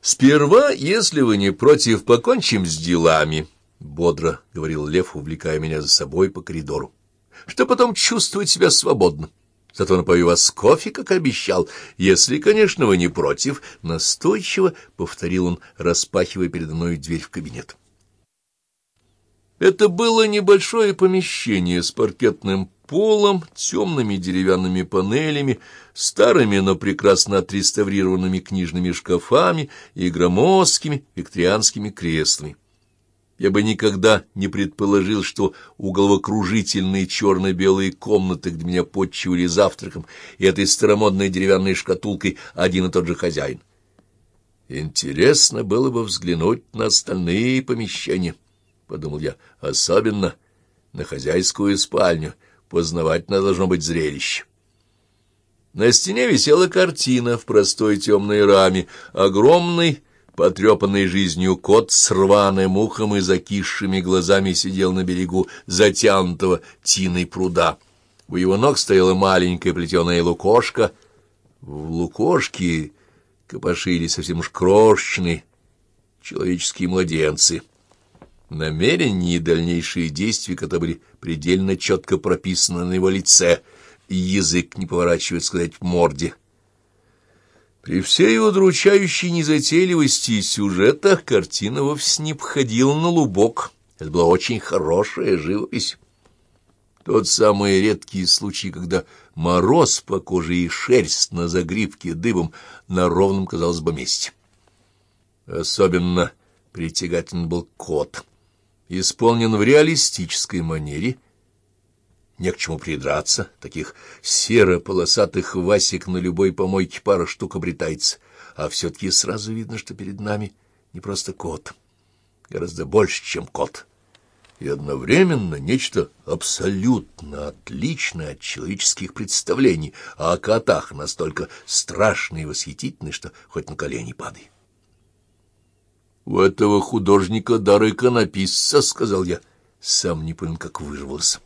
«Сперва, если вы не против, покончим с делами», — бодро говорил Лев, увлекая меня за собой по коридору, — «что потом чувствовать себя свободно. Зато напою вас кофе, как обещал, если, конечно, вы не против», — настойчиво повторил он, распахивая передо мной дверь в кабинет. Это было небольшое помещение с паркетным полом, темными деревянными панелями, старыми, но прекрасно отреставрированными книжными шкафами и громоздкими викторианскими креслами. Я бы никогда не предположил, что у головокружительные черно-белые комнаты, где меня подчивали завтраком, и этой старомодной деревянной шкатулкой один и тот же хозяин. Интересно было бы взглянуть на остальные помещения, — подумал я, — особенно на хозяйскую спальню. Познавательно должно быть зрелище. На стене висела картина в простой темной раме, огромный Потрепанный жизнью кот с рваным ухом и закисшими глазами сидел на берегу затянутого тиной пруда. У его ног стояла маленькая плетеная лукошка. В лукошке копошились совсем уж крошечные человеческие младенцы. Намерения и дальнейшие действия, которые были предельно четко прописаны на его лице, и язык не поворачивает сказать в морде — при всей удручающей незатейливости сюжета картина вовсе не походила на лубок. Это была очень хорошая живопись. Тот самый редкий случай, когда мороз по коже и шерсть на загривке дыбом на ровном, казалось бы, месте. Особенно притягателен был кот, исполнен в реалистической манере — не к чему придраться. Таких серо-полосатых васик на любой помойке пара штук обретается. А все-таки сразу видно, что перед нами не просто кот, гораздо больше, чем кот. И одновременно нечто абсолютно отличное от человеческих представлений, а о котах настолько страшное и восхитительное, что хоть на колени падай. «У этого художника дар иконописца», — сказал я. Сам не понял, как вырвался.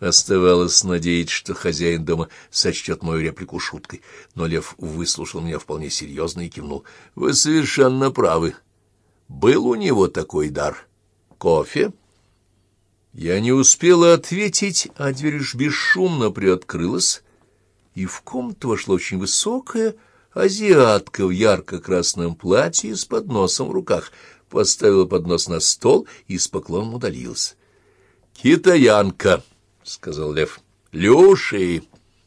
Оставалось надеяться, что хозяин дома сочтет мою реплику шуткой, но Лев выслушал меня вполне серьезно и кивнул. — Вы совершенно правы. Был у него такой дар. Кофе? Я не успела ответить, а дверь уж бесшумно приоткрылась, и в комнату вошла очень высокая азиатка в ярко-красном платье с подносом в руках, поставила поднос на стол и с поклоном удалилась. «Китаянка!» — сказал Лев. — Люши!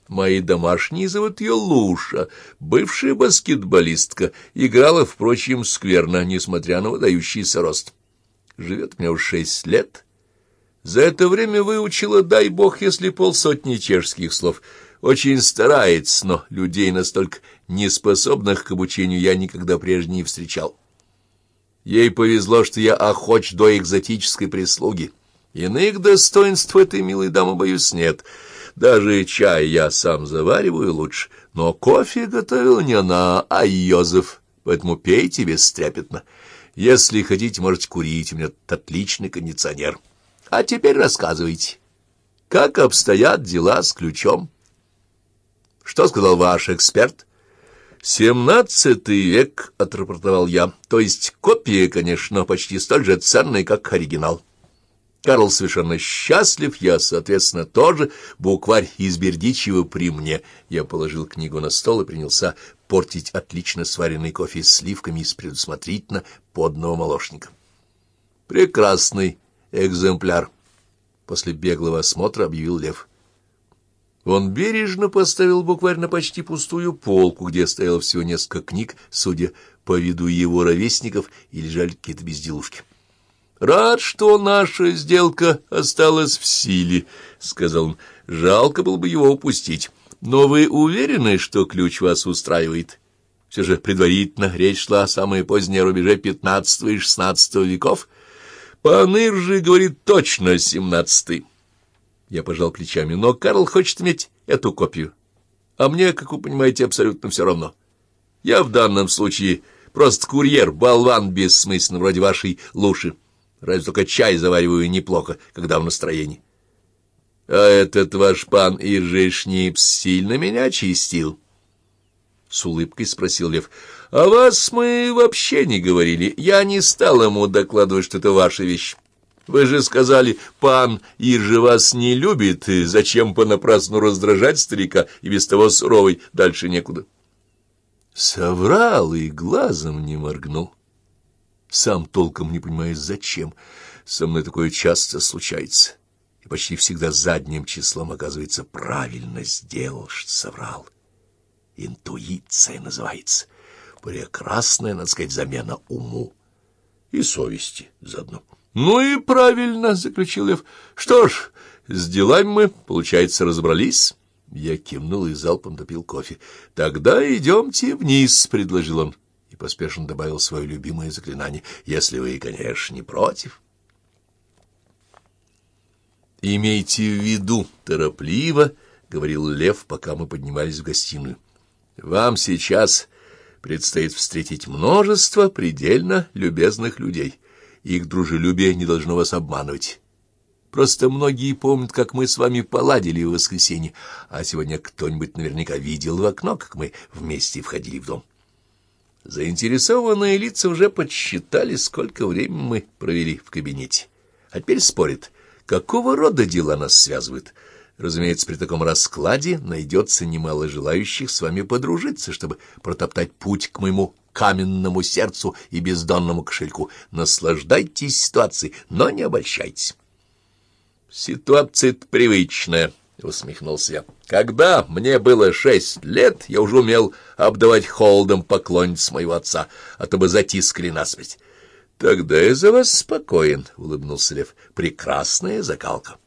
Мои домашние зовут ее Луша, бывшая баскетболистка, играла, впрочем, скверно, несмотря на выдающийся рост. Живет у меня уже шесть лет. За это время выучила, дай бог, если полсотни чешских слов. Очень старается, но людей настолько неспособных к обучению я никогда прежде не встречал. Ей повезло, что я охоч до экзотической прислуги. Иных достоинств этой милой дамы, боюсь, нет. Даже чай я сам завариваю лучше, но кофе готовил не она, а Йозеф, поэтому пейте бестрепетно. Если хотите, можете курить, у меня тут отличный кондиционер. А теперь рассказывайте, как обстоят дела с ключом? Что сказал ваш эксперт? «Семнадцатый век», — отрапортовал я, — «то есть копия, конечно, почти столь же ценная, как оригинал». Карл совершенно счастлив, я, соответственно, тоже. Букварь из Бердичева при мне. Я положил книгу на стол и принялся портить отлично сваренный кофе с сливками из предусмотрительно подного молочника. Прекрасный экземпляр. После беглого осмотра объявил Лев. Он бережно поставил букварь на почти пустую полку, где стояло всего несколько книг, судя по виду его ровесников, и лежали какие-то безделушки. «Рад, что наша сделка осталась в силе», — сказал он. «Жалко было бы его упустить. Но вы уверены, что ключ вас устраивает? Все же предварительно речь шла о самые поздние рубеже пятнадцатого и шестнадцатого веков. Паныр же говорит точно семнадцатый». Я пожал плечами, но Карл хочет иметь эту копию. А мне, как вы понимаете, абсолютно все равно. Я в данном случае просто курьер, болван бессмысленно, вроде вашей Луши. Разве только чай завариваю неплохо, когда в настроении. А этот ваш пан Иржишнипс сильно меня чистил. — с улыбкой спросил Лев. — О вас мы вообще не говорили. Я не стал ему докладывать, что это ваша вещь. Вы же сказали, пан Иржи вас не любит, и зачем понапрасну раздражать старика, и без того суровый, дальше некуда. Соврал и глазом не моргнул. Сам толком не понимаю, зачем. Со мной такое часто случается. И почти всегда задним числом, оказывается, правильно сделал, что соврал. Интуиция называется. Прекрасная, надо сказать, замена уму и совести заодно. «Ну и правильно», — заключил Лев. «Что ж, с делами мы, получается, разобрались». Я кивнул и залпом допил кофе. «Тогда идемте вниз», — предложил он. И поспешно добавил свое любимое заклинание. «Если вы, конечно, не против». «Имейте в виду, торопливо», — говорил Лев, пока мы поднимались в гостиную. «Вам сейчас предстоит встретить множество предельно любезных людей». Их дружелюбие не должно вас обманывать. Просто многие помнят, как мы с вами поладили в воскресенье, а сегодня кто-нибудь наверняка видел в окно, как мы вместе входили в дом. Заинтересованные лица уже подсчитали, сколько времени мы провели в кабинете. А теперь спорят, какого рода дела нас связывают. Разумеется, при таком раскладе найдется немало желающих с вами подружиться, чтобы протоптать путь к моему каменному сердцу и бездонному кошельку. Наслаждайтесь ситуацией, но не обольщайтесь. ситуация привычная, — усмехнулся я. Когда мне было шесть лет, я уже умел обдавать холодом поклонниц моего отца, а то бы затискали насмерть. — Тогда я за вас спокоен, — улыбнулся Лев. — Прекрасная закалка.